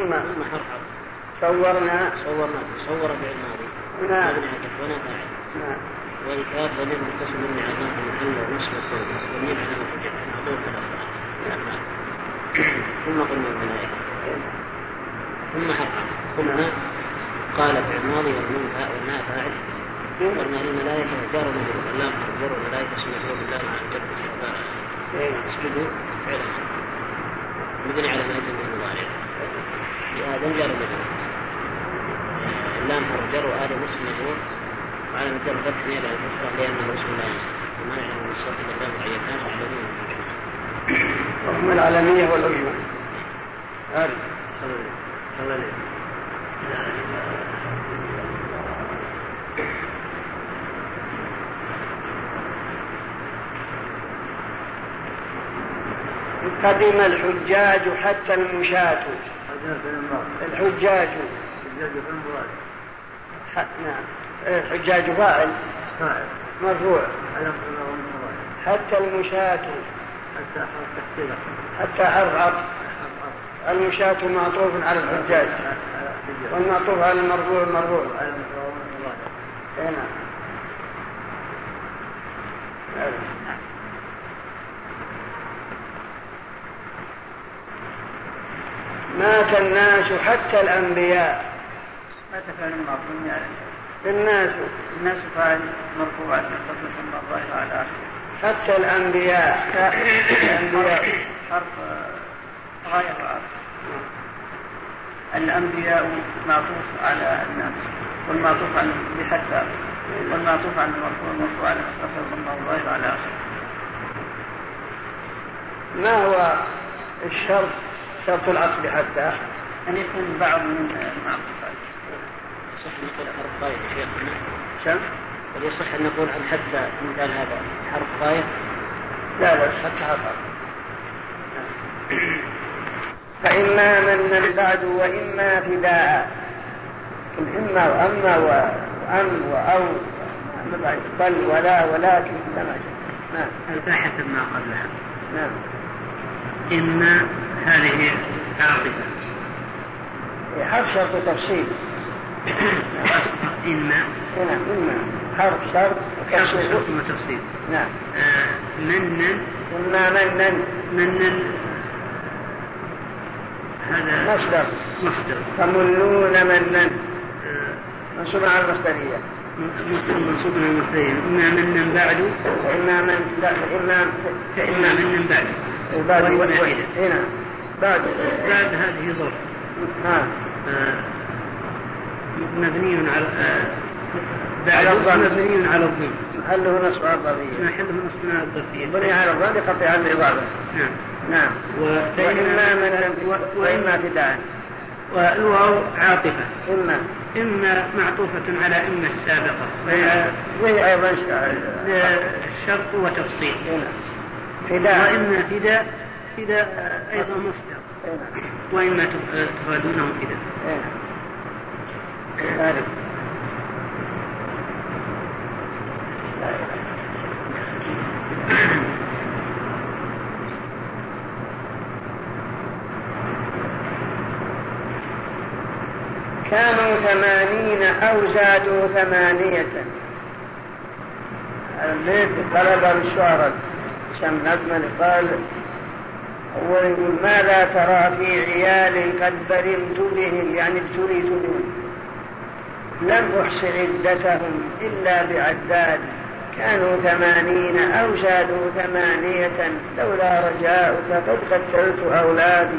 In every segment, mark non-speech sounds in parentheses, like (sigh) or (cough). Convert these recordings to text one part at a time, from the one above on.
ثم صورنا صورنا صور فعل ماضي نعم. التكوين فاعل نعم وإذكار ضمير متصل من عظام المحل ونصف الصوت والميم على مفجع معطوف ثم قلنا الملائكة ثم حرحر ثم قال فعل ماضي والنون فاء والماء فاعل قلنا للملائكة جار ومجرور اللام جر والملائكة اسم مفعول بالله مع الجر اسجدوا فعل مبني على ما يتم المضارع لآدم جار ومجرور اللام حرف جر وآدم اسم مجرور وعلى الجر فتح على الكسرة لأنه اسم الله. وما يعلم من الصوت إلا الله عيتان وعلمين وهم العالمية والعجمة هذه صلى الله قدم الحجاج حتى المشاة. الحجاج. نعم. الحجاج فاعل مرفوع. حتى المشاة. حتى حرف عطف. المشاة معطوف على الحجاج. والمعطوف على المرفوع المرفوع إيه نعم. مات الناس حتى الأنبياء. مات فعل معصوم يعني الناس. الناس فاعل مرفوع عن قبل الظاهر على آخره. حتى الأنبياء. الأنبياء. حرف آه، غاية الأنبياء معطوف على الناس. والمعطوف عن بحتى. والمعطوف عن المرفوع المرفوع على مصطفى الظاهر على آخره. ما هو الشرط شرط العطف حتى أن يكون بعض من عليه يصح أن نقول حرف غاية يا شيخنا شم بل يصح أن نقول عن حتى مثال هذا حرف غاية لا لا. حتى حرف فإما من بعد وإما فداء. إما وأما وأم وأو. بل ولا ولكن كما شاء نعم. حسب ما قبلها. نعم. إما هذه عاطفة حرف شرط تفصيل. إما نعم إما حرف شرط حرف تفصيل. شرط وتفصيل. نعم. آه، منا إما منا منا هذا مصدر. مصدر. تملون منا آه، منصوب على المصدرية. مصدر منصوب على المصدرين إما منا بعد. فإما من لا فإما فإما منا بعد. بعد وإما وإما فداء. هنا. بعد بعد هذه ظرف. نعم مبني على آه، بعد الضم. مبني على الضم محله نصب على الضربية محله نصب على الظرفية. بني على الضاد قطع الإضافة نعم. نعم. وإما من وإما فداء. والواو عاطفة. إما. إما معطوفة على إما السابقة. وهي وهي أيضا شرط وتفصيل. فداء. وإما فداء. فداء أيضا مصدر. وإما تف- تفادونه ذلك كانوا ثمانين أو زادوا ثمانية. البيت طلب الشعراء شم نظما قال أول يقول ماذا ترى في عيال قد برمت بهم؟ يعني ابتليت بهم. لم أحص عدتهم إلا بعداد. كانوا ثمانين أو زادوا ثمانية لولا رجاؤك قد قتلت أولادي.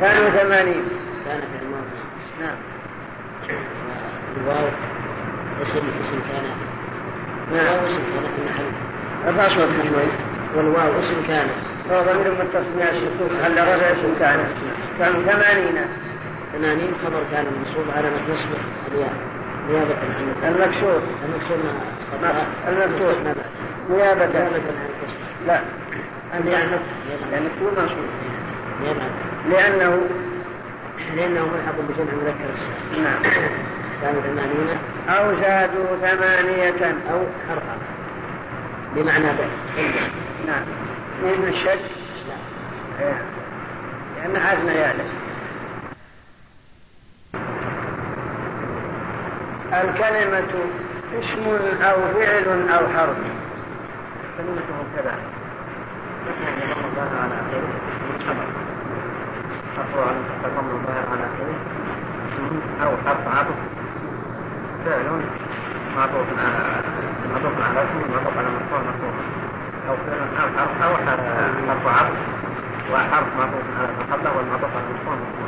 كانوا ثمانين. كان في الماضي. نعم. الواو اسم اسم كان. نعم. اسم كان في المحل. ارفع صوتك شوي. والواو اسم كان هو ضمير متصل مع السكوت على رفع اسم كان كانوا ثمانين. ثمانين خبر كان منصوب على نصبه الياء نيابة عن المكسور المكسور المفتوح. نيابة نيابة عن الكسر لا. يعني كل منصوب. لأنه لأنه ملحق بجمع مذكر السالم نعم. كانوا ثمانين. أو زادوا ثمانية. أو أربعة. بمعنى بل نعم. من الشد لا. إحنا عادنا يالك الكلمة اسم أو فعل أو حرف. كلمته كذا. يعني ضم الظاهر على خبر على اسم أو حرف عطف. فعل معطوف على معطوف على اسم معطوف على مرفوع مرفوع أو أو حرف أو حرف عطف وحرف معطوف على ما قبله والمعطوف على مرفوع مرفوع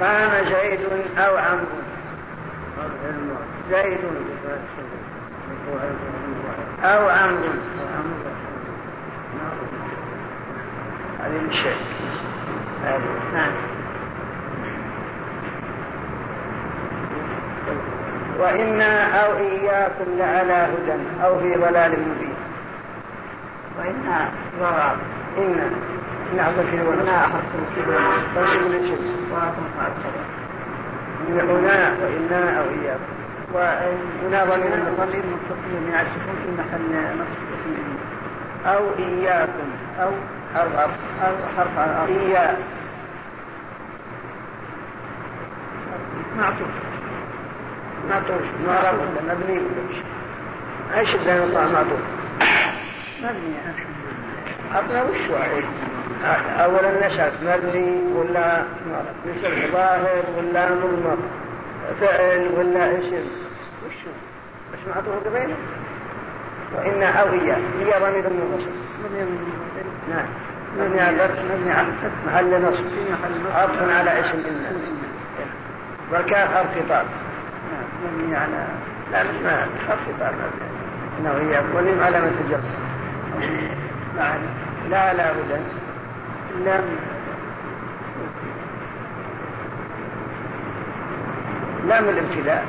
قام زيد أو عمرو. زيد أو عمرو. هذه الشيء نعم وإنا أو إياكم لعلى هدى أو في ضلال مبين. وإنا ضرب إنا. نعم في وإنا أحرص تنصب من الشمس هنا وإنا أو إياكم. وهنا ضمير ضمير متصل من السكون في محل نصب اسم أو إياكم أو حرف أو حرف إياك. معطوف. معطوف. ما ربط مبني إيش الدين الله معطوف؟ مبني. عطنا وش عليه اولا نشأت. مبني ولا مثل ظاهر ولا مضمر. فعل ولا اسم وش؟ مش معطوف قبيلة؟ وإنا أو إياه. هي ضمير منفصل نعم. مبني على مبني على محل نصب. عطف على اسم إنا والكاف حرف خطاب. مبني على لا مش حرف خطاب. إنه هي ولم علامة الجر لا لا هدى لم. لام الابتداء.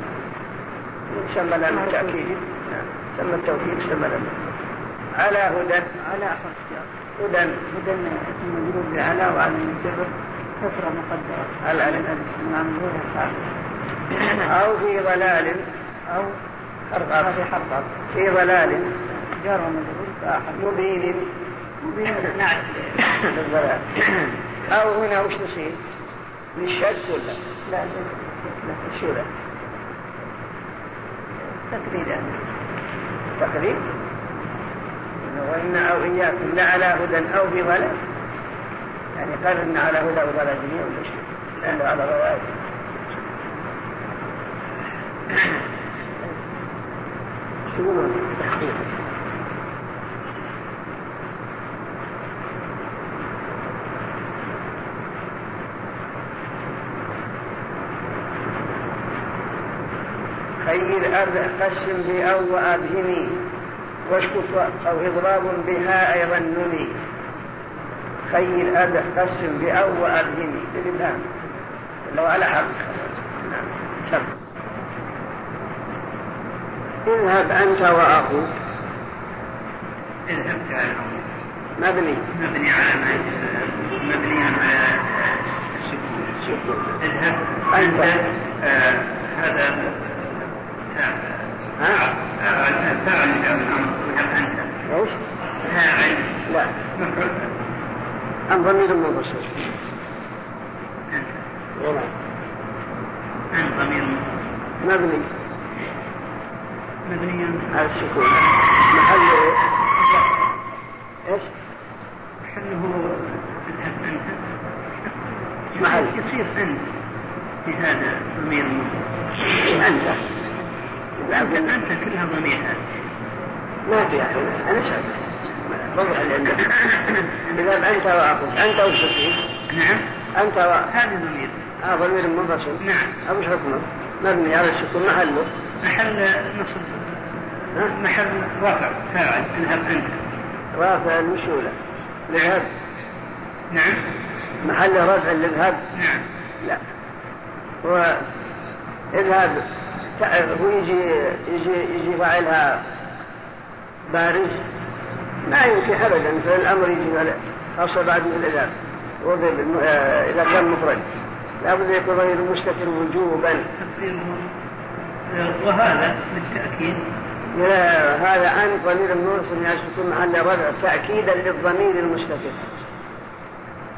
يسمى لام التأكيد سمى التوكيد سمى على هدى على هدى هدى مجرور بعلى وعلى الجر كسرة مقدرة على نعم أو في ضلال أو حرف حرف في ضلال جار ومجرور مبين مبين نعم أو هنا وش تصير؟ للشك ولا؟ لا شو لا؟ تقريبا تقريب وإن أو إياكم لعلى هدى أو في ضلال يعني قال إن على هدى وضلال جميع شيء لأنه على ضلال شو تحقيق خير أرض قسم بأو وأبهمي واشكت أو إضراب بها أيضا نمي. خير أرض قسم بأو وأبهمي بالإبهام. لو على حق نعم. سم اذهب أنت وأخوك. اذهب فعل مبني. مبني على ما مبني على السكون سكون اذهب. أنت. آه، هذا فاعل انت إيش؟ لا أم ضمير منفصل نعم انت ضمير مبني مبني على السكون محله إيش؟ محله انت محل. يصير انت بهذا ضمير أنت أنت انت كلها ضمير ما في أحد أنا شايف وضح اللي عندك إذا أنت وأخوك أنت وش تصير؟ نعم. أنت و هذا ضمير. آه ضمير منفصل. نعم. أو وش حكمه؟ مبني على السكون محله. محل نصب؟ محل رفع فاعل اذهب انت رافع المشولة. الإذهاب نعم. محل رفع الإذهاب نعم. لا. هو اذهب هو يجي يجي يجي فاعلها بارز. ما يمكن ابدا في الامر يجي خاصه بعد الم- آه، إذا كان مفرد. لابد أن يكون غير مستتر وجوبا. تقديره وهذا بالتأكيد لا هذا أنت ضمير مرسل يكون محل رفع تأكيدا للضمير المشتكل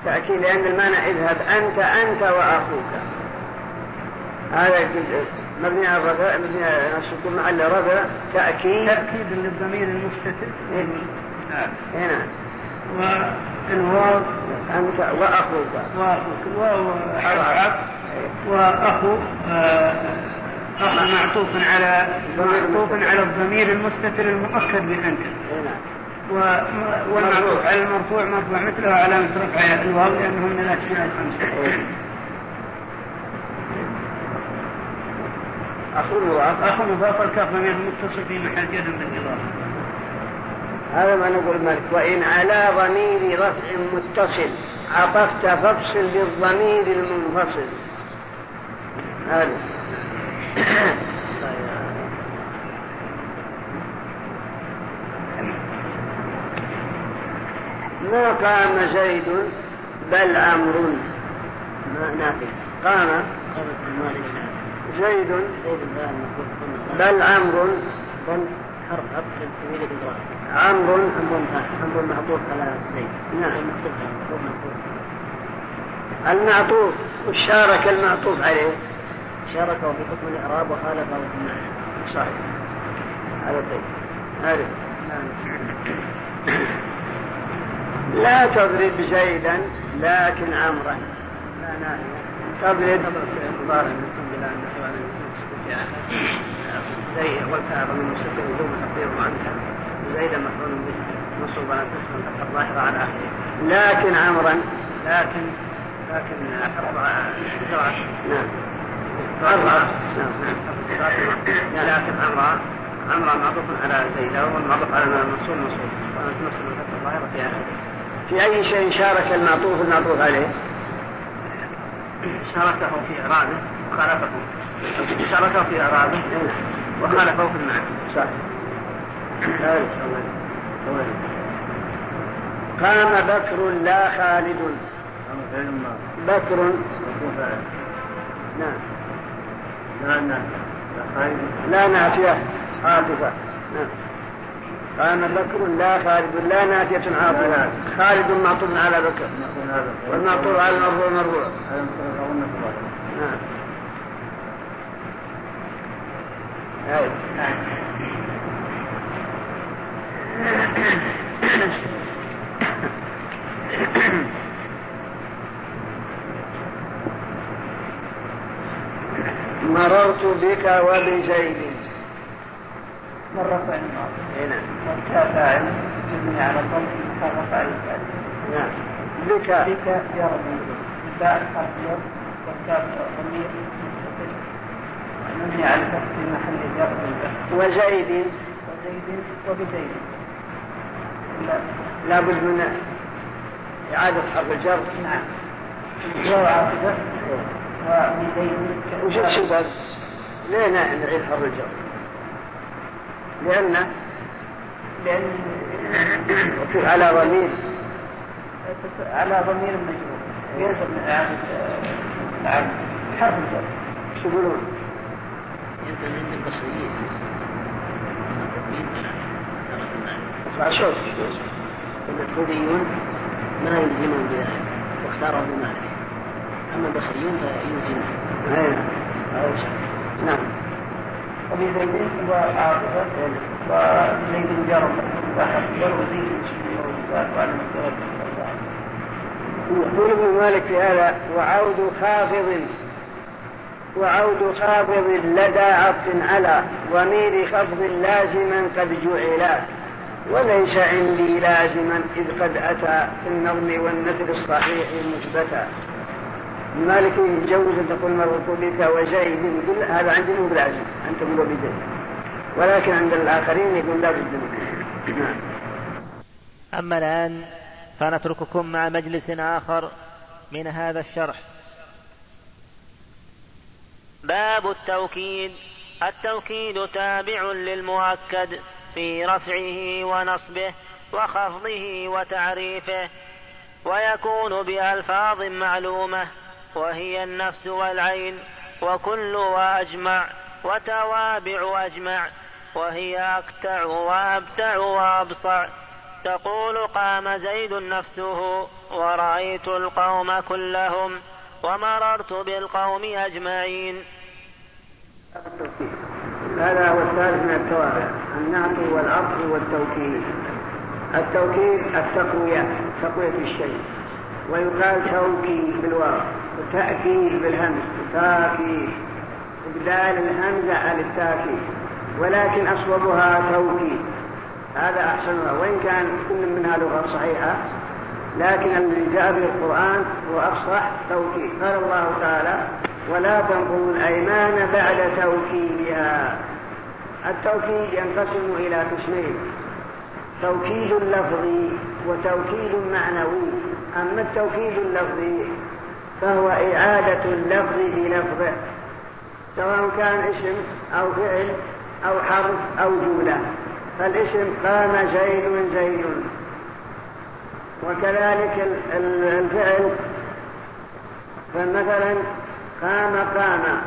تأكيد لأن المعنى اذهب أنت أنت وأخوك. هذا مبني على الرفع مبني على السكون محل رفع تأكيد. تأكيد للضمير المستتر. إيه. نعم. هنا والواو أنت وأخوك وأخوك الواو حرف وأخو آه، أخو معطوف على معطوف على الضمير المستتر المؤكد بأنت. نعم. والمعطوف على المرفوع مرفوع مثله علامة رفع الواو لأنه من الأسماء الخمسة. أخو مضاف أخو مضاف الكاف ضمير متصل في محل جر بالإضافة. هذا ما نقول مالك. وإن على ضمير رفع متصل عطفت فافصل للضمير المنفصل. هذا. (coughs) ما قام زيد بل أمر. ما نافي قام. زيد. بل أمر بل حرف عطف الإدراك عمرو. عمرو معطوف على زيد. نعم. المعطوف شارك المعطوف عليه. شاركه في حكم الإعراب وخالفه في المعنى صحيح. هذا طيب هذا لا تضرب زيدا لكن عمرا. لا نعم تضرب. زي والكافر من مستقيم وجوب تقديره عنك زيدا مفعول به منصوب على تسكن فتحة ظاهرة على آخره. لكن عمرا. لكن لكن حرف نعم. عمرا نعم. لكن عمرا. عمرا معطوف على زيدا والمعطوف على منصوب منصوب ونصب الفتحة الظاهرة في آخره. في أي شيء شارك المعطوف المعطوف عليه؟ شاركه في إعرابه وخالفه في في المعنى. قام بكر لا خالد. بكر. نعم. لا نافية. عاطفة. نعم. قام بكر لا خالد. لا نافية عاطفة. خالد معطوف على بكر. والمعطوف على المرفوع. مرفوع نعم. مررت بك وبزيد مرة فعل نعم. والكاء فاعل على فاعل نعم. بك بك يا رب. الباء حرف جر والكاف ضمير على الفتح في محل جر وزيد وزيد وبزيد لا بد من إعادة حرف الجر نعم واو عاقبة وبزيد وش السبب؟ ليه نعيد حرف الجر؟ لأن لأن على ضمير على ضمير مجرور يلزم من إعادة حرف الجر شو يقولون؟ عند البصريين اسمع شوف الكوفيون ما يلزمون بذلك واختاره مالك أما البصريون فيلزمون نعم. وبزيد وعاطفة وزيد جرم. وزيد ابن مالك في هذا وعود خافض. وعود خافض لدى عطف على ضمير خفض لازما قد جعلا وليس عندي لازما إذ قد أتى في النظم والنثر الصحيح مثبتا. مالك يجوز أن تقول مررت بك وزيد يقول هذا مو بلازم أن تقول بزيد ولكن عند الآخرين يقول لا بد نعم أما الآن فنترككم مع مجلس آخر من هذا الشرح. باب التوكيد. التوكيد تابع للمؤكد في رفعه ونصبه وخفضه وتعريفه ويكون بألفاظ معلومة وهي النفس والعين وكل وأجمع وتوابع أجمع وهي أكتع وأبتع وأبصع. تقول قام زيد نفسه ورأيت القوم كلهم ومررت بالقوم أجمعين. هذا هو الثالث من التوابع النعت والعطف والتوكيد. التوكيد التقوية تقوية الشيء. ويقال توكيد بالواو وتأكيد بالهمز تاكيد إبدال الهمزة على التاكيد ولكن أصوبها توكيد هذا أحسنها وإن كان كل منها لغة صحيحة لكن الذي جاء به القرآن هو أفصح توكيد. قال الله تعالى ولا تنقضوا الأيمان بعد توكيدها. التوكيد ينقسم إلى قسمين. توكيد لفظي وتوكيد معنوي. أما التوكيد اللفظي فهو إعادة اللفظ بلفظه سواء كان اسم أو فعل أو حرف أو جملة. فالاسم قام زيد زيد. وكذلك الفعل. فمثلا قام قام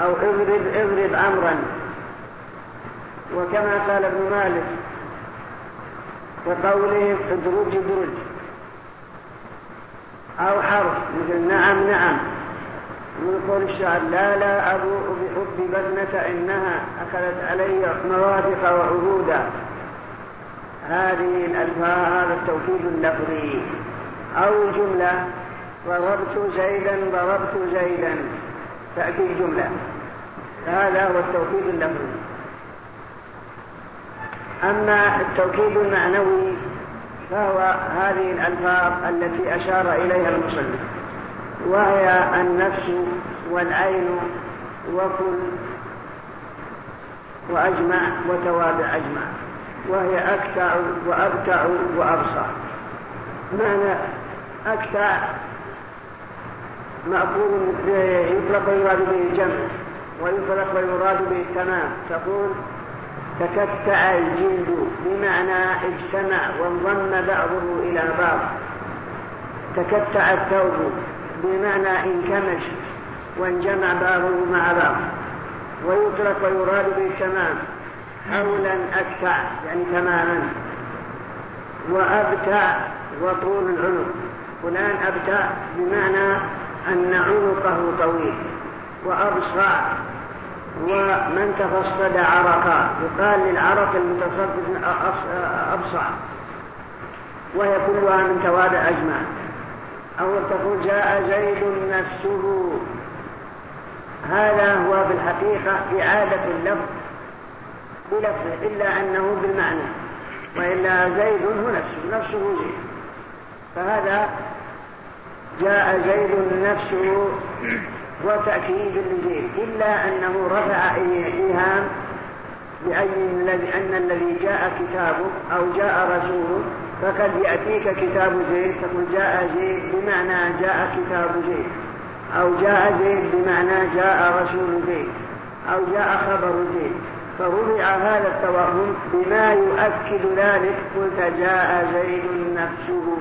أو اضرب اضرب أمرا. وكما قال ابن مالك وقولهم ادرج ادرج أو حرف مثل نعم نعم. من قول الشعر لا لا أبوء بحب بنة إنها أخذت علي موافق وعهودا. هذه الألفاظ هذا التوكيد اللفظي. أو جملة ضربت زيدا ضربت زيدا. تأتي جملة هذا هو التوكيد اللفظي أما التوكيد المعنوي فهو هذه الألفاظ التي أشار إليها المصنف وهي النفس والعين وكل وأجمع وتوابع أجمع وهي أكتع وأبتع وأبصر. معنى أكتع مأخوذ يطلق ويراد به الجمع ويطلق ويراد به التمام. تقول تكتع الجلد بمعنى اجتمع وانضم بعضه إلى بعض. تكتع الثوب بمعنى انكمش وانجمع بعضه مع بعض. ويطلق ويراد به التمام حولا أكتع يعني تماما. وأبتع وطول العنق فلان أبتع بمعنى أن عنقه طويل وأبصع ومن تفصد عرقا يقال للعرق المتصدد أبصع وهي كلها من توابع أجمع أو تقول جاء زيد نفسه. هذا هو بالحقيقة إعادة اللفظ إلا أنه بالمعنى وإلا زيد هو نفسه نفسه زيد. فهذا جاء زيد نفسه وتأكيد لزيد إلا أنه رفع إيهام بأي الذي أن الذي جاء كتابه أو جاء رسوله فقد يأتيك كتاب زيد تقول جاء زيد بمعنى جاء كتاب زيد أو جاء زيد بمعنى جاء رسول زيد أو جاء خبر زيد. فرفع هذا التوهم بما يؤكد ذلك قلت جاء زيد نفسه.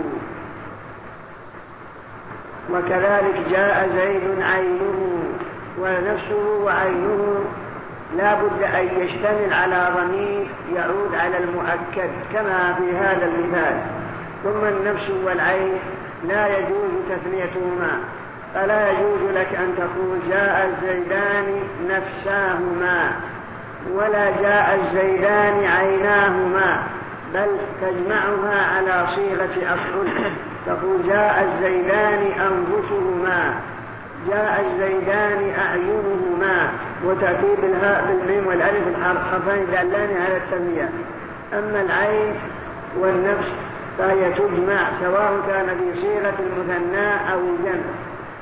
وكذلك جاء زيد عينه ونفسه وعينه لا بد أن يشتمل على ضمير يعود على المؤكد كما في هذا المثال. ثم النفس والعين لا يجوز تثنيتهما فلا يجوز لك أن تقول جاء الزيدان نفساهما ولا جاء الزيدان عيناهما بل تجمعها على صيغة أصل. تقول جاء الزيدان أنفسهما جاء الزيدان أعينهما وتأتي بالهاء بالميم والألف الحرفين دالان على التنمية أما العين والنفس فهي تجمع سواء كان في صيغة المثنى أو الجمع.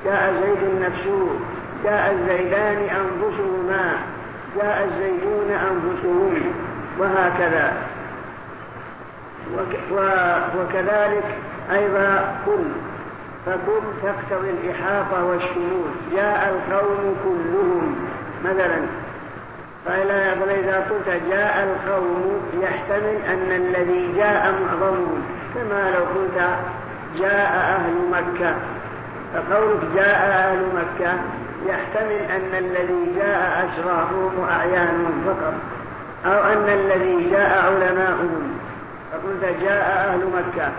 جاء زيد نفسه جاء الزيدان أنفسهما جاء الزيدون أنفسهم وهكذا. وكذلك أيضا كل فكل تقتضي الإحاطة والشمول. جاء القوم كلهم. مثلا فإذا قلت جاء القوم يحتمل أن الذي جاء معظمهم. كما لو قلت جاء أهل مكة. فقولك جاء أهل مكة يحتمل أن الذي جاء أشرافهم وأعيانهم فقط. أو أن الذي جاء علماؤهم. فقلت جاء أهل مكة.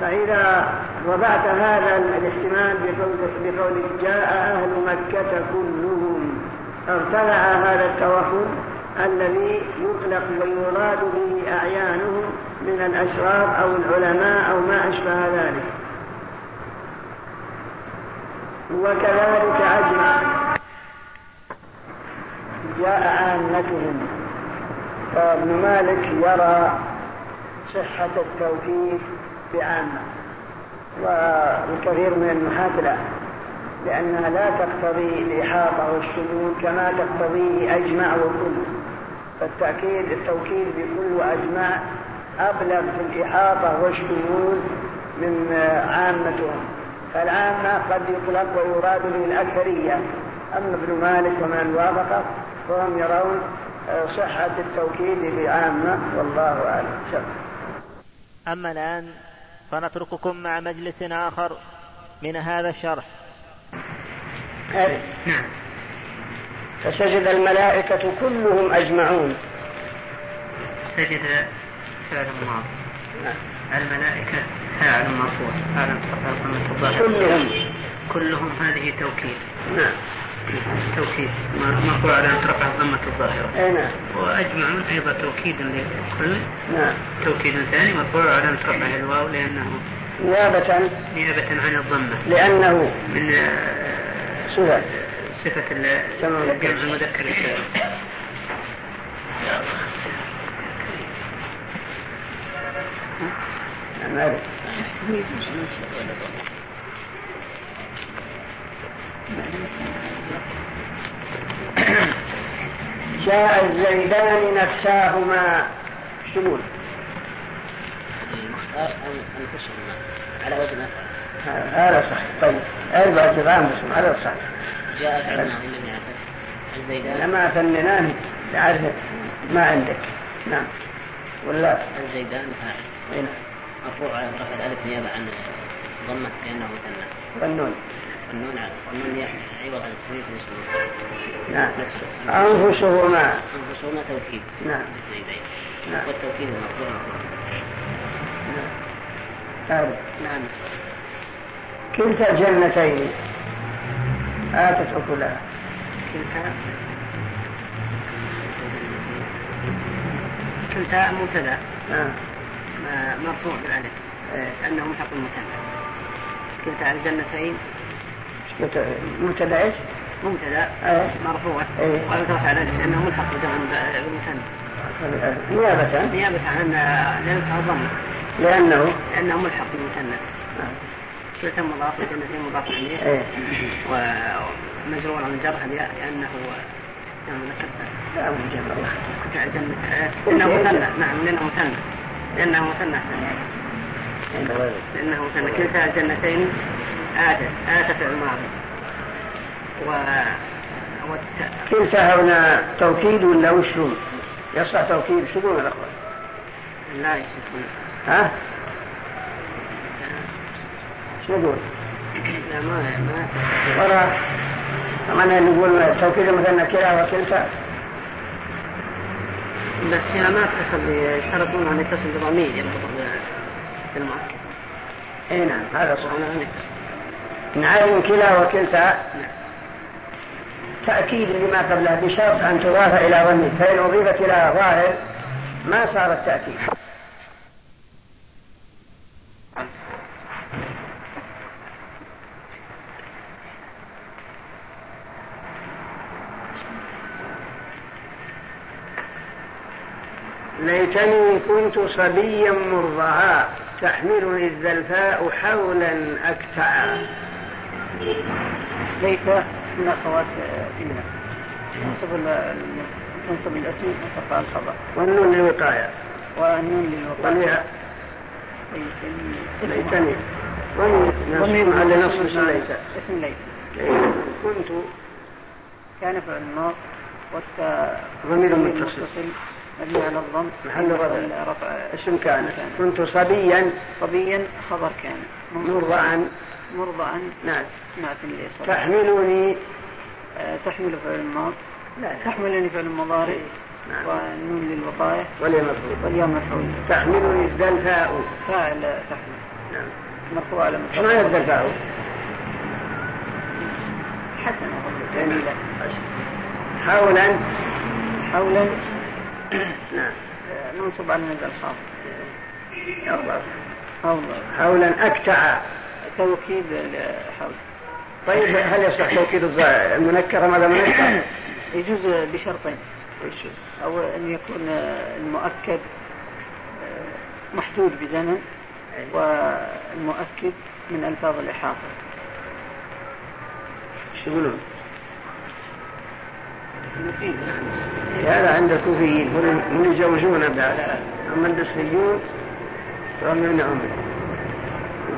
فإذا وضعت هذا الاحتمال بقول جاء أهل مكة كلهم ارتفع هذا التوهم الذي يطلق ويراد به أعيانهم من الأشراف أو العلماء أو ما أشبه ذلك. وكذلك أجمع. جاء عامتهم فابن مالك يرى صحة التوكيد بعامة والكثير من النحاة لا لأنها لا تقتضي الإحاطة والشمول كما تقتضيه أجمع وكل. فالتأكيد التوكيد بكل وأجمع أبلغ في الإحاطة والشمول من عامتهم. فالعامة قد يطلق ويراد به الأكثرية أما ابن مالك ومن وافقه فهم يرون صحة التوكيد بعامة والله أعلم. أما الآن فنترككم مع مجلس آخر من هذا الشرح. نعم. فسجد الملائكة كلهم أجمعون. سجد فعل ماضي نعم. الملائكة فاعل مرفوع. فاعل مرفوع. كلهم. كلهم هذه توكيد. نعم. توكيد. مرفوع على رفع الضمة الظاهرة. أي نعم. وأجمعون أيضا توكيد لكل. نعم. توكيد ثاني مرفوع على رفع الواو لأنه نيابة نيابة عن الضمة. لأنه من صفة. صفة الجمع المذكر السالم نعم. جاء الزيدان نفساهما. شمول على وزن هذا صح طيب أربع جرام هذا صح جاء فعلنا الزيدان. لما فننان تعرف ما عندك. نعم. ولا؟ الزيدان فاعل. هنا مرفوع على رفع الالف نيابة عن ضمة كأنه مثنى. والنون. والنون عوض عن نعم. أنفسهما أنفسهما توكيد. نعم. نعم. والتوكيد مرفوع نعم. نعم. كلتا الجنتين آتت أكلها كلتا. كلتا مبتدا. نعم. مرفوع بالألف. لأنه ملحق المثنى كلتا الجنتين. مبتدأ إيش؟ مبتدأ أيه. مرفوع. وقال ترفع لأنه ملحق بجمع بالمثنى. نيابة نيابة عن لأنها ضمة لأنه؟ لأنه ملحق بالمثنى. كلتا مضاف لجنتين مضاف إليه إيه. ومجرور من جرح لأنه جمع مذكر سالم لا من جمع الله. الجنة لأنه مثنى. نعم لأنه مثنى. لأنه مثنى لأنه مثنى. كلتا الجنتين آتت آتت الماضي و والت... كلتا هنا توكيد ولا وشو؟ يصح توكيد شو يقولون الأخوة؟ لا يصح ها؟ شو يقول؟ لا ما ما وراء طبعا نقول توكيد مثلا كلا وكلتا بس هنا ما اتصل يشترطون أن يتصل بضمير يرتبط بالمؤكد اي نعم هذا صح هنا نعلم كلا وكلتا. تأكيد لما قبله بشرط أن تضاف إلى ضمير فإن أضيفت إلى ظاهر ما صار التأكيد. ليتني كنت صبيا مرضعا تحملني الزلفاء حولا أكتعا. ليت من أخوات إلا تنصب تنصب الاسم وترفع الخبر. والنون للوقاية. والنون للوقاية. ليتني. ضمير على نصب اسم ليت. اسم ليت. كنت كان فعل الماض والتاء ضمير متصل. مبني على الضم. محل رفع اسم كان. كنت صبيا. صبيا خبر كان. مرضعا مرضعا نعم. لصلاة تحملني آه، تحمل فعل الماض لا تحملني فعل المضارع. نعم. والنون للوقاية. واليوم مفعول واليوم مفعول تحملني الذلفاء فاعل تحمل. نعم. مرفوع على إيش معنى الذلفاء؟ حسنة جميلة. حولا حولا نعم. آه، منصوب على حول حولا أكتع. توكيد الحول طيب هل يصح توكيد المنكر ماذا منكر؟ (coughs) يجوز بشرطين. أو أن يكون المؤكد آه، محدود بزمن والمؤكد من ألفاظ الإحاطة. إيش يقولون؟ هذا عند الكوفيين هم يجوزون بعد. أما البصريون فهم يمنعون. منه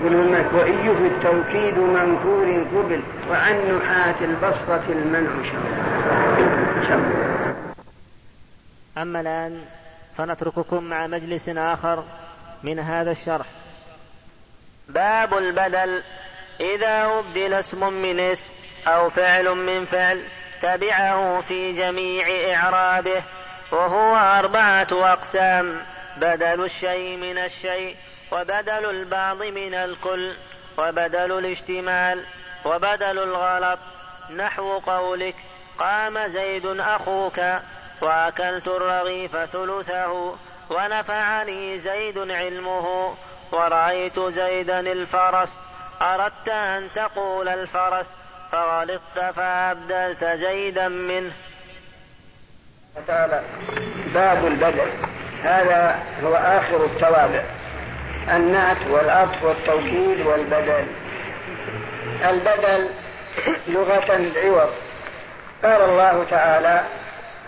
وإي في التوكيد منكور قبل وعن نحاة البسطة المنع شر شر. أما الآن فنترككم مع مجلس آخر من هذا الشرح. باب البدل إذا أبدل اسم من اسم أو فعل من فعل تبعه في جميع إعرابه وهو أربعة أقسام بدل الشيء من الشيء وبدل البعض من الكل وبدل الاشتمال وبدل الغلط. نحو قولك قام زيد أخوك وأكلت الرغيف ثلثه ونفعني زيد علمه. ورأيت زيدا الفرس أردت أن تقول الفرس فغلطت فأبدلت زيدا منه. تعالى باب البدل هذا هو آخر التوابع. النعت والعطف والتوكيد والبدل. البدل لغة العوض. قال الله تعالى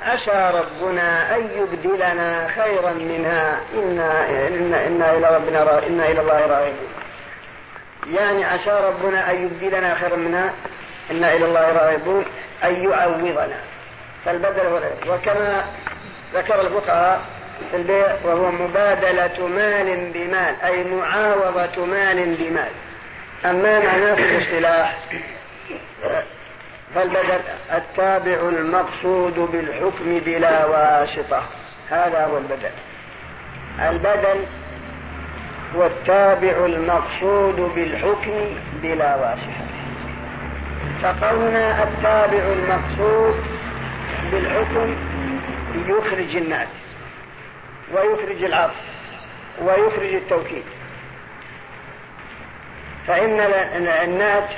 عسى ربنا أن يبدلنا خيرا منها. إنا, إنا, إنا إلى ربنا را إنا إلى الله راغبون. يعني عسى ربنا أن يبدلنا خيرا منها. إنا إلى الله راغبون. أن يعوضنا. فالبدل وكما ذكر الفقهاء البيع وهو مبادلة مال بمال أي معاوضة مال بمال. أما معناه في الاصطلاح فالبدل التابع المقصود بالحكم بلا واسطة؟ هذا هو البدل. البدل هو التابع المقصود بالحكم بلا واسطة. فقولنا التابع المقصود بالحكم يخرج النعت ويخرج العطف ويخرج التوكيد. فإن النعت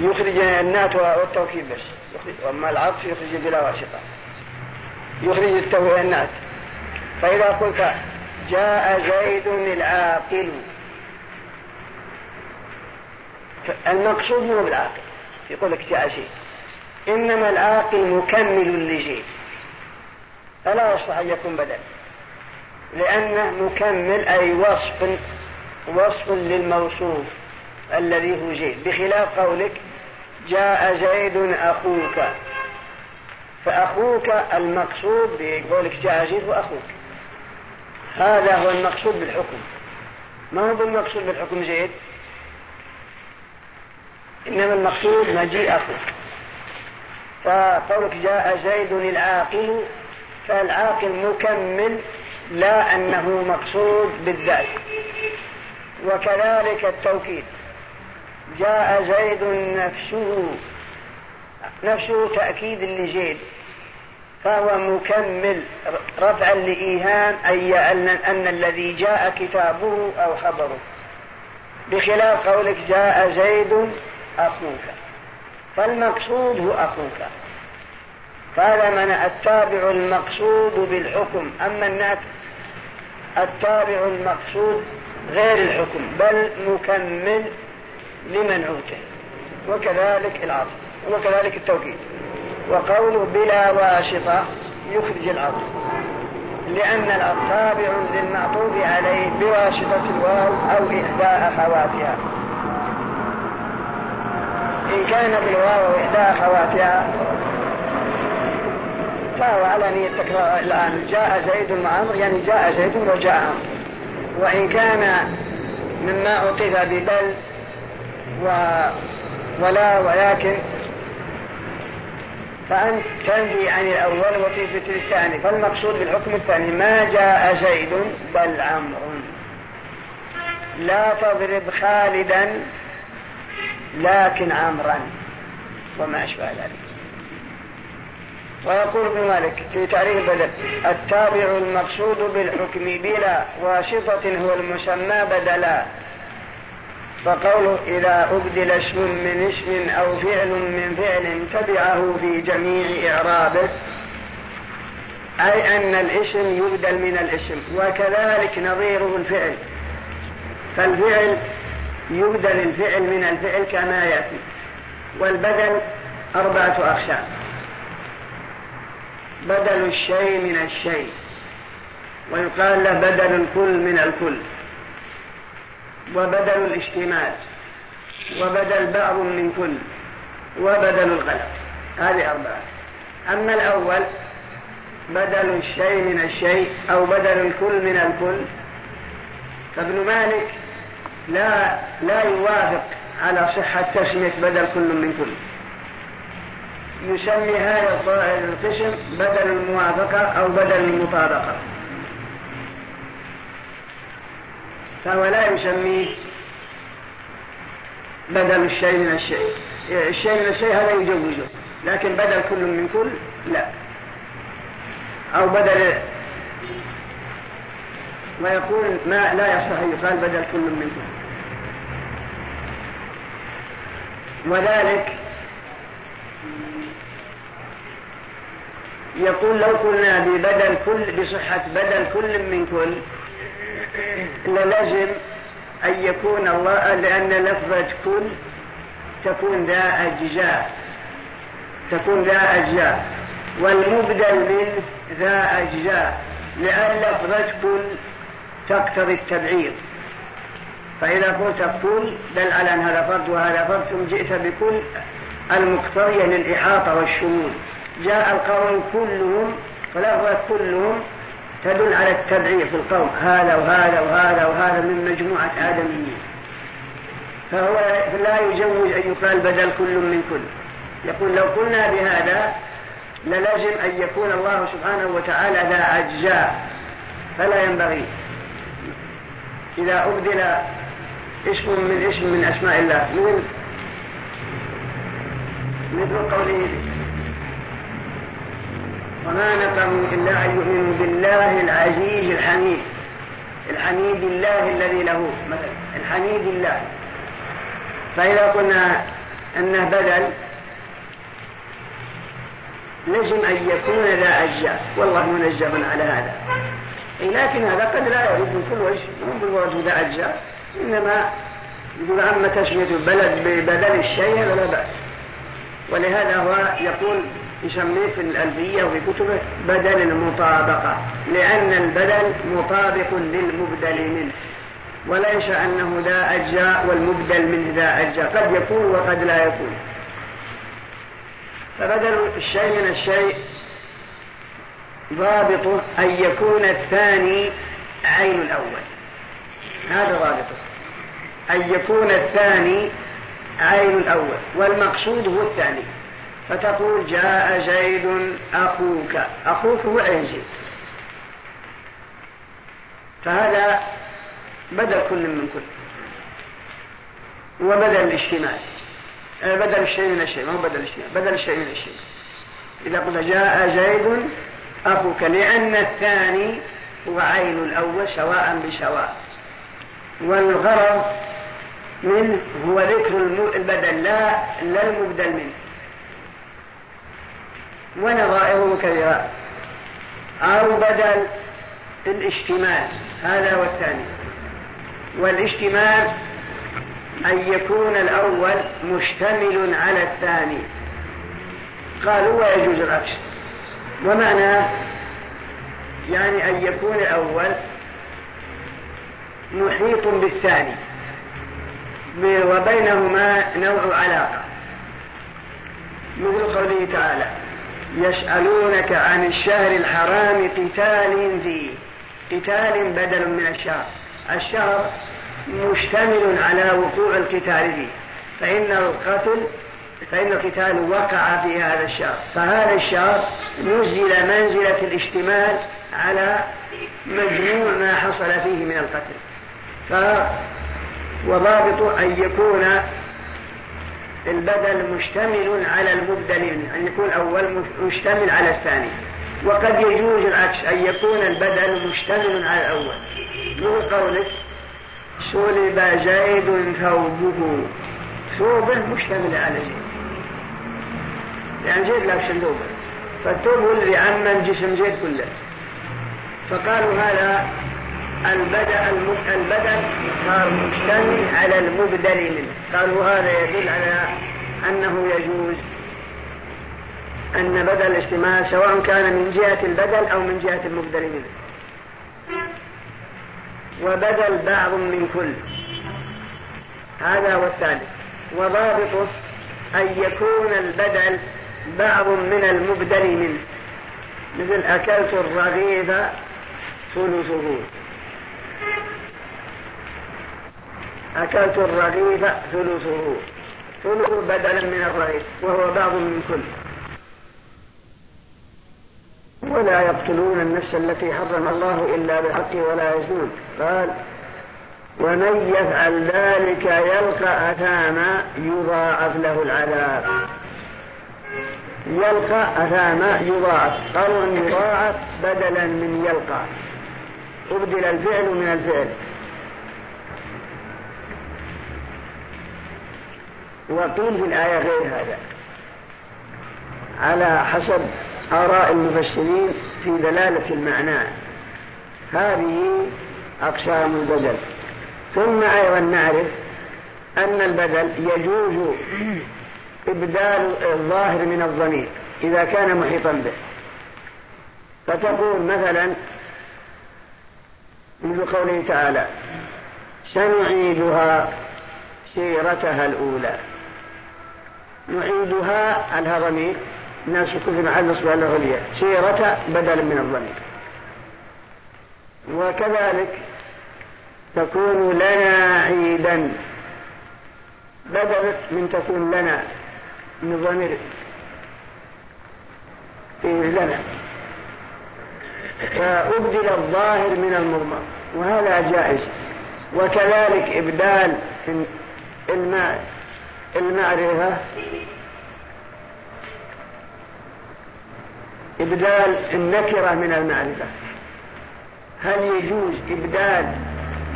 يخرج النعت والتوكيد بس. وأما العطف يخرج بلا واسطة. يخرج التو... النعت فإذا قلت جاء زيد العاقل. المقصود هو بالعاقل. يقول لك جاء زيد. إنما العاقل مكمل لزيد. فلا يصلح أن يكون بدل. لأنه مكمل أي وصف وصف للموصوف الذي هو زيد. بخلاف قولك جاء زيد أخوك. فأخوك المقصود بقولك جاء زيد وأخوك. هذا هو المقصود بالحكم. ما هو المقصود بالحكم زيد؟ إنما المقصود مجيء أخوك. فقولك جاء زيد العاقل فالعاقل مكمل لا أنه مقصود بالذات. وكذلك التوكيد. جاء زيد نفسه نفسه تأكيد لزيد فهو مكمل رفعا لإيهام أي أن, الذي جاء كتابه أو خبره. بخلاف قولك جاء زيد أخوك. فالمقصود هو أخوك. فهذا من التابع المقصود بالحكم أما النات التابع المقصود غير الحكم بل مكمل لمنعوته وكذلك العطف وكذلك التوكيد. وقوله بلا واسطة يخرج العطف لأن التابع للمعطوف عليه بواسطة الواو أو إحدى أخواتها. إن كان بالواو إحدى أخواتها فهو على نية تكرار الآن. جاء زيد مع عمرو يعني جاء زيد وجاء عمرو وإن كان مما عطف ببل و ولا ولكن فأنت تنفي عن الأول وتثبت الثاني. فالمقصود بالحكم الثاني ما جاء زيد بل عمرو. لا تضرب خالدا لكن عمرا وما أشبه ذلك. ويقول ابن مالك في تعريف بدل التابع المقصود بالحكم بلا واسطة هو المسمى بدلا. فقوله إذا أبدل اسم من اسم أو فعل من فعل تبعه في جميع إعرابه أي أن الاسم يبدل من الاسم وكذلك نظيره الفعل. فالفعل يبدل الفعل من الفعل كما يأتي والبدل أربعة أقسام. بدل الشيء من الشيء. ويقال له بدل الكل من الكل. وبدل الاشتمال. وبدل بعض من كل. وبدل الغلط. هذه أربعة. أما الأول بدل الشيء من الشيء أو بدل الكل من الكل فابن مالك لا لا يوافق على صحة تسمية بدل كل من كل. يسمي هذا القسم بدل الموافقة أو بدل المطابقة. فهو لا يسميه بدل الشيء من الشيء. الشيء من الشيء هذا يجوزه لكن بدل كل من كل لا. أو بدل ويقول ما لا يصح أن يقال بدل كل من كل. وذلك يقول لو قلنا ببدل كل بصحة بدل كل من كل للزم أن يكون الله لأن لفظة كل تكون ذا أجزاء تكون ذا أجزاء والمبدل منه ذا أجزاء لأن لفظة كل تقتضي التبعيض. فإذا قلت كل دل على أن هذا فرد وهذا فرد ثم جئت بكل المقتضية للإحاطة والشمول. جاء القوم كلهم فلفظة كلهم تدل على التبعير في القوم. هذا وهذا وهذا وهذا من مجموعة آدميين. فهو لا يجوز أن يقال بدل كل من كل. يقول لو قلنا بهذا للازم أن يكون الله سبحانه وتعالى ذا أجزاء فلا ينبغي. إذا أبدل اسم من اسم من أسماء الله مثل مثل قوله وما نقموا إلا أن يؤمنوا بالله العزيز الحميد. الحميد الله الذي له مثلا الحميد الله فإذا قلنا أنه بدل لزم أن يكون ذا أجزاء. والله منزه على هذا. لكن هذا قد لا يرد من كل وجه مو بالورد ذا أجزاء؟ إنما يقول أما تسمية البلد ببدل الشيء هذا لا بأس. ولهذا هو يقول يسميه في الألفية وفي كتبه بدل المطابقة لأن البدل مطابق للمبدل منه. وليس أنه ذا أجزاء والمبدل منه ذا أجزاء قد يكون وقد لا يكون. فبدل الشيء من الشيء ضابطه أن يكون الثاني عين الأول. هذا ضابطه. أن يكون الثاني عين الأول والمقصود هو الثاني. فتقول جاء زيد أخوك. أخوك هو عين زيد. فهذا بدل كل من كل. وبدل الاشتمال بدل الشيء من الشيء ما هو بدل الشيء بدل الشيء من الشيء. إذا قلت جاء زيد أخوك لأن الثاني هو عين الأول سواء بسواء. والغرض منه هو ذكر البدل لا لا المبدل منه. ونظائره كثيرة أو بدل الاشتمال هذا والثاني والاشتمال أن يكون الأول مشتمل على الثاني. قالوا ويجوز العكس. ومعناه يعني أن يكون الأول محيط بالثاني. وبينهما نوع علاقة. مثل قوله تعالى يسألونك عن الشهر الحرام قتال فيه قتال بدل من الشهر. الشهر مشتمل على وقوع القتال فيه فإن القتل فإن القتال وقع في هذا الشهر. فهذا الشهر نزل منزلة الاشتمال على مجموع ما حصل فيه من القتل. ف وضابط أن يكون البدل مشتمل على المبدل أن يكون الأول مشتمل على الثاني. وقد يجوز العكس أن يكون البدل مشتمل على الأول. مثل قولك سلب زيد ثوبه. ثوبه مشتمل على زيد يعني زيد لابس ثوبه. فالثوب هو عمم جسم زيد كله. فقالوا هذا البدل البدل صار مشتمل على المبدل منه. قالوا هذا يدل على أنه يجوز أن بدل الاشتمال سواء كان من جهة البدل أو من جهة المبدل منه. وبدل بعض من كل. هذا هو الثالث. وضابطه أن يكون البدل بعض من المبدل منه. مثل أكلت الرغيف ثلثه. أكلت الرغيف ثلثه. ثلث بدلا من الرغيف وهو بعض من كل. ولا يقتلون النفس التي حرم الله إلا بالحق ولا يزنون. قال ومن يفعل ذلك يلقى أثاما يضاعف له العذاب. يلقى أثاما يضاعف. قالوا يضاعف بدلا من يلقى. أبدل الفعل من الفعل. وقيل في الآية غير هذا. على حسب آراء المفسرين في دلالة المعنى. هذه أقسام البدل. ثم أيضا نعرف أن البدل يجوز إبدال الظاهر من الضمير إذا كان محيطا به. فتقول مثلا مثل قوله تعالى سنعيدها سيرتها الأولى. نعيدها على ضمير الناس يكون في محل نصب العليا. سيرة بدلا من الضمير وكذلك تكون لنا عيدا. بدل من تكون لنا من ضمير فيه لنا. فأبدل الظاهر من المضمر وهذا جائز. وكذلك إبدال المعرفة. إبدال النكرة من المعرفة. هل يجوز إبدال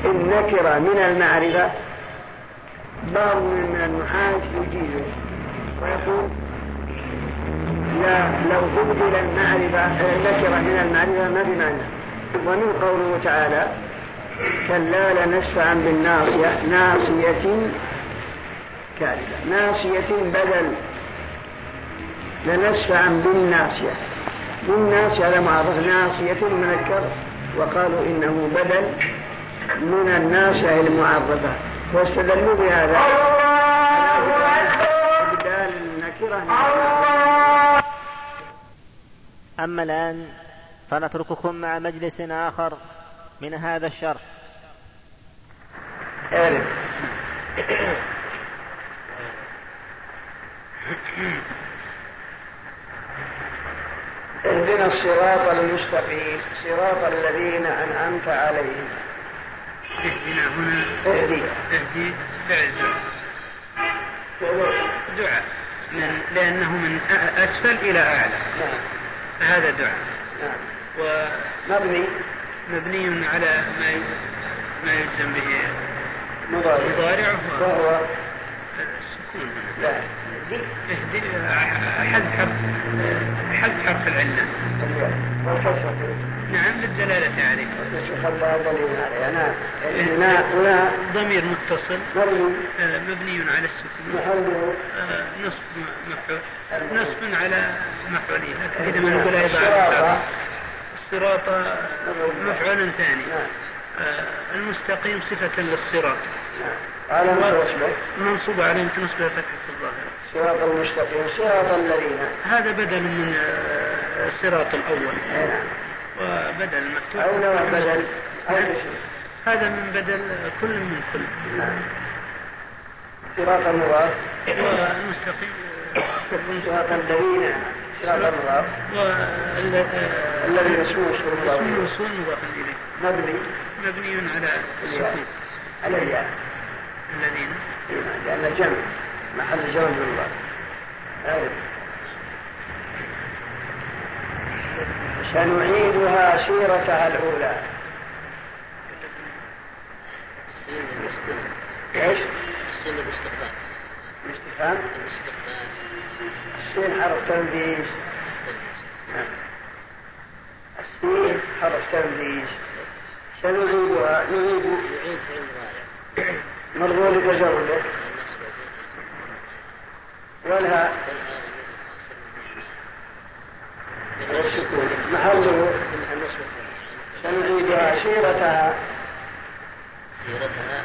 النكرة من المعرفة؟ بعض من النحاة يجيزه. لو أبدل المعرفة النكرة من المعرفة ما بمعنى. ومن قوله تعالى كلا لنسفعا بالناصية. ناصية كاذبة. ناصية بدل. لنسفعا بالناسية بالناسية على معرفة ناصية منكر. وقالوا إنه بدل من الناسية المعرفة واستدلوا بهذا. بدال النكرة أما الآن فنترككم مع مجلس آخر من هذا الشرح. أعرف. اهدنا الصراط المستقيم. صراط الذين أنعمت عليهم. اهدنا هنا. اهدي. اهدي. فعل دعاء. من لأنه من أسفل إلى أعلى. نعم. هذا دعاء. نعم. ومبني مبني على ما ما يجزم به. مضارع. مضارعه وهو السكون. لا. اهدي حذف حرف حذف حرف العلة. نعم للدلالة عليه خلاها دليل عليه نعم هنا هنا ضمير متصل. مبني آه، مبني على السكون. محله آه، نصب مفعول. نصب على مفعولين لكن إذا ما نقول أيضا. على الصراط مفعول ثاني. نعم. آه، المستقيم صفة للصراط. على نصبه منصوب عليه نسبة فتحة الظاهرة صراط المستقيم. صراط الذين. هذا بدل من آه، الصراط الأول. نعم. وبدل المكتوب أو نوع بدل أو هذا من بدل كل من كل نعم صراط المضاف. والمستقيم. صراط الذين صراط المضاف. الذي اسمه اسم الوصول مضاف إليه. مبني. مبني على السكون الياء الذين. لأن جمع محل جمع بالمضاف أعرف. سنعيدها سيرتها الأولى. إيش؟ السين السين حرف تنبيش نعم. السين حرف تنبيش سنعيدها. نعيد. مضارع مرضو لتجرده والها والسكون محله سنعيدها سيرتها سيرتها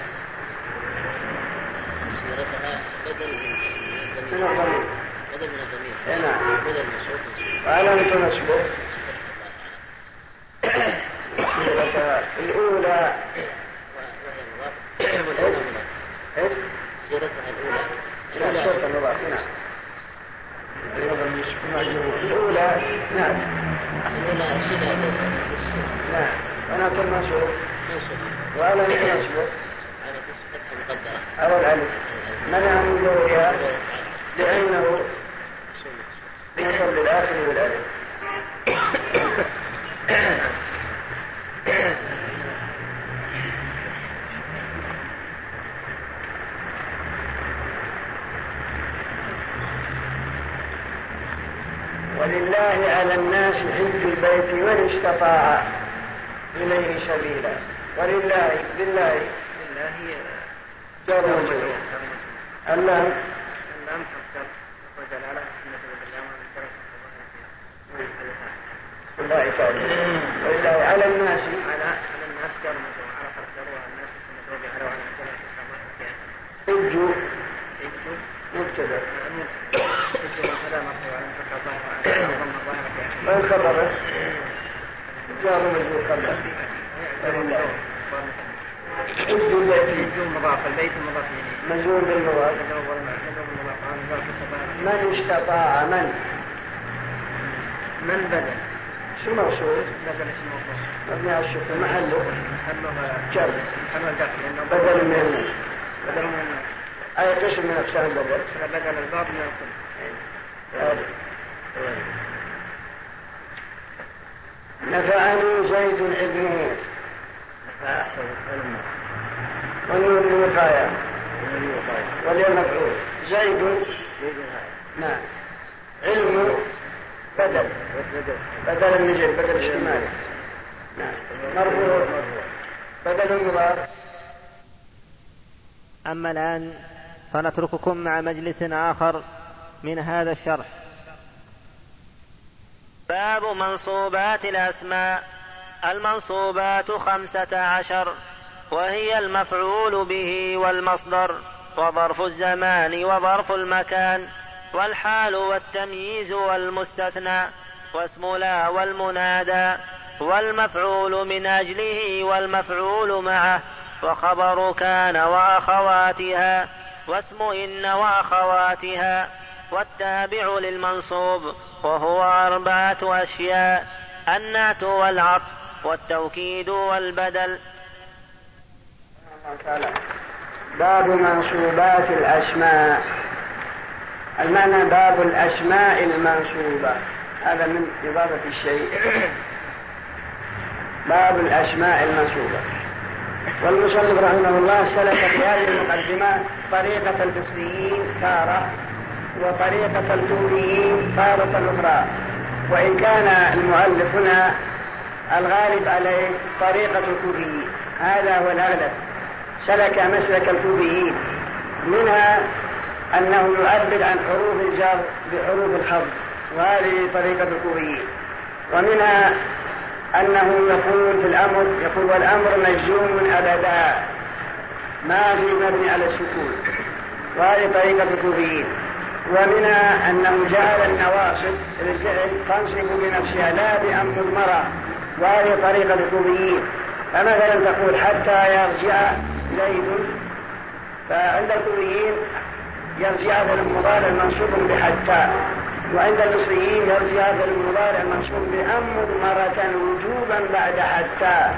سيرتها بدل من الضمير بدل من الضمير نعم بدل من صوت وعلى تنسبه سيرتها الأولى. وهي مضاف؟ سيرتها الأولى الأولى. الأولى نعم. الأولى للاسم نعم. أنا المنصوب منصوب وعلى على مقدرة أو الألف. منع من ظهورها لأنه يصل للآخر بالألف ولله على الناس حج البيت من استطاع إليه سبيلا. ولله لله لله جار وجهه اللام اللام حرف وجل على سنة الله تعالى ولله على الناس. على على الناس جار مجرور على حرف جر والناس سنة وبعلى وعلى كل حج حج مبتدأ حج مثلا مرفوع على فتح الظاهر وعلى ضم في من خبره جار مجرور قبله حج البيت حج مضاف البيت مضاف اليه مجرور بالمضاف. من استطاع من؟ من بدل؟ شو موصول بدل اسم موصول مبني على السكون محله محله جر. محله لأنه بدل من الناس. بدل من الناس. أي قسم من أقسام البدل؟ بدل الباب من الكل هذا. نفعني زيد علمه والنور الوقاية واليوم مفعول. زيد. نعم. علم بدل. بدل من جد بدل اشتمالي نعم. مرفوع. بدل مضاف. أما الآن فنترككم مع مجلس آخر من هذا الشرح. باب منصوبات الأسماء. المنصوبات خمسة عشر. وهي المفعول به والمصدر وظرف الزمان وظرف المكان والحال والتمييز والمستثنى واسم لا والمنادى والمفعول من أجله والمفعول معه وخبر كان وأخواتها واسم إن وأخواتها. والتابع للمنصوب وهو أربعة أشياء النعت والعطف والتوكيد والبدل. باب منصوبات الأسماء. المعنى باب الأسماء المنصوبة. هذا من إضافة الشيء. باب الأسماء المنصوبة. والمصنف رحمه الله سلك في هذه المقدمة طريقة البصريين تارة وطريقة الكوفيين تارة أخرى وإن كان المؤلف هنا الغالب عليه طريقة الكوفيين هذا هو الأغلب. سلك مسلك الكوفيين منها أنه يعبر عن حروف الجر بحروف الخفض. وهذه طريقة الكوفيين ومنها أنه يقول في الأمر يقول والأمر مجزوم أبدا. ما في مبني على السكون. وهذه طريقة الكوفيين ومنها أنه جعل النواصب للفعل تنصب بنفسها لا بأن مضمرة وهذه طريقة الكوفيين فمثلا تقول حتى يرجع زيد فعند الكوريين يرجع هذا المضارع منصوب بحتى وعند المصريين يرجع هذا المضارع منصوب بأن مضمرة وجوبا بعد حتى.